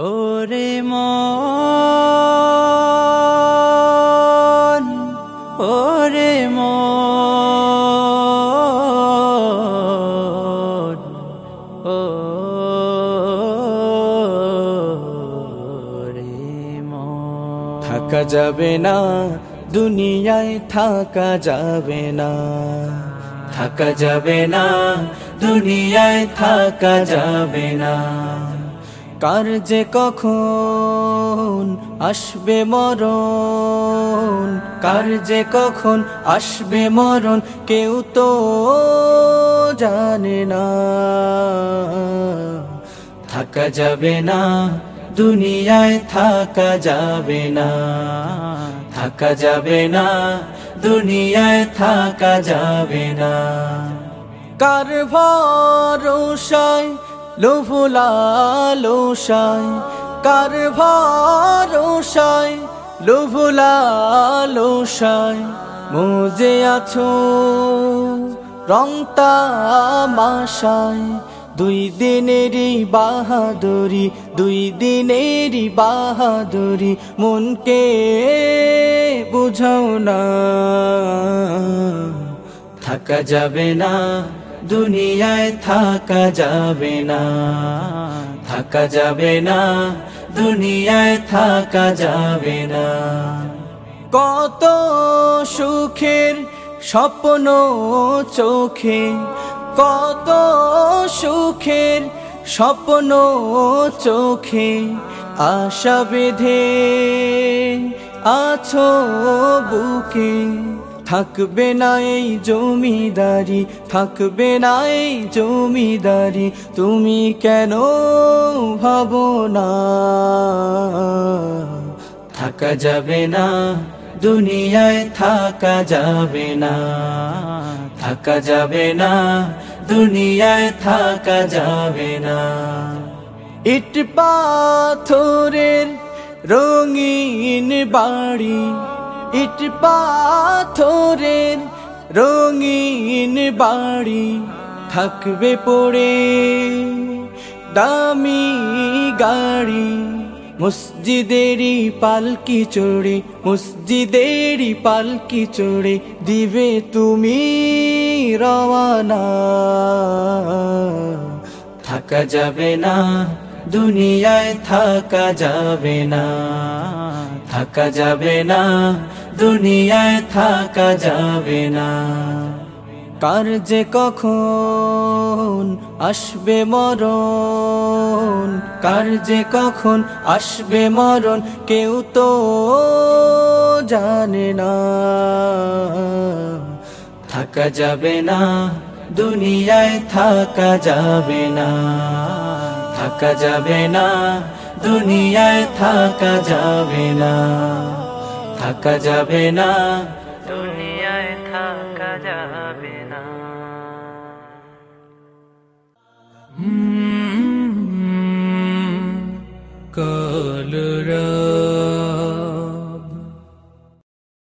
ওরে মন ওরে মন, ও থাকা যাবে না, দুনিয়ায় থাকা যাবে না। থাকা যাবে না, দুনিয়ায় থাকা যাবে না। কার যে কখন আসবে মরণ? কার যে কখন আসবে মরণ? কেউ তো জানে না। থাকা যাবে না, দুনিয়ায় থাকা যাবে না। থাকা যাবে না, দুনিয়ায় থাকা যাবে না। কার ভরসায় লোভুলালোসায়, কার ভরসায়, লোভুলালোসায় মুজে আছো। রংতা মাসায় দুই দিনেরই বাহাদুরি, দুই দিনেরই বাহাদুরি, মনকে বুঝাও না, থাকা যাবে না। দুনিয়ায় থাকা যাবে না, থাকা যাবে না, দুনিয়ায় থাকা যাবে না। কত সুখের স্বপ্ন চোখে, কত সুখের স্বপ্ন চোখে, আশা বেঁধে আছো বুকে। থাকবে না এই জমিদারি, থাকবে না এই জমিদারি, তুমি কেন ভাবো না? থাকা যাবে না, দুনিয়ায় থাকা যাবে না। থাকা যাবে না, দুনিয়ায় থাকা যাবে না। ইট পাথরের রঙিন বাড়ি ইট পাথরের রঙিন বাড়ি থাকবে পড়ে। দামি গাড়ি, মসজিদেরই পালকি চড়ে, মসজিদেরই পালকি চড়ে দিবে তুমি রওয়ানা। থাকা যাবে না, দুনিয়ায় থাকা যাবে না। থাকা যাবে না, দুনিয়ায় থাকা যাবে না। কার যে কখন আসবে মরণ, কার যে কখন আসবে মরণ, কেউ তো জানে না। থাকা যাবে না, দুনিয়ায় থাকা যাবে না। থাকা যাবে না দুনিয়ায় থাকা যাবে না থাকা যাবে না। দুনিয়ায় থাকা যাবে না। কলরা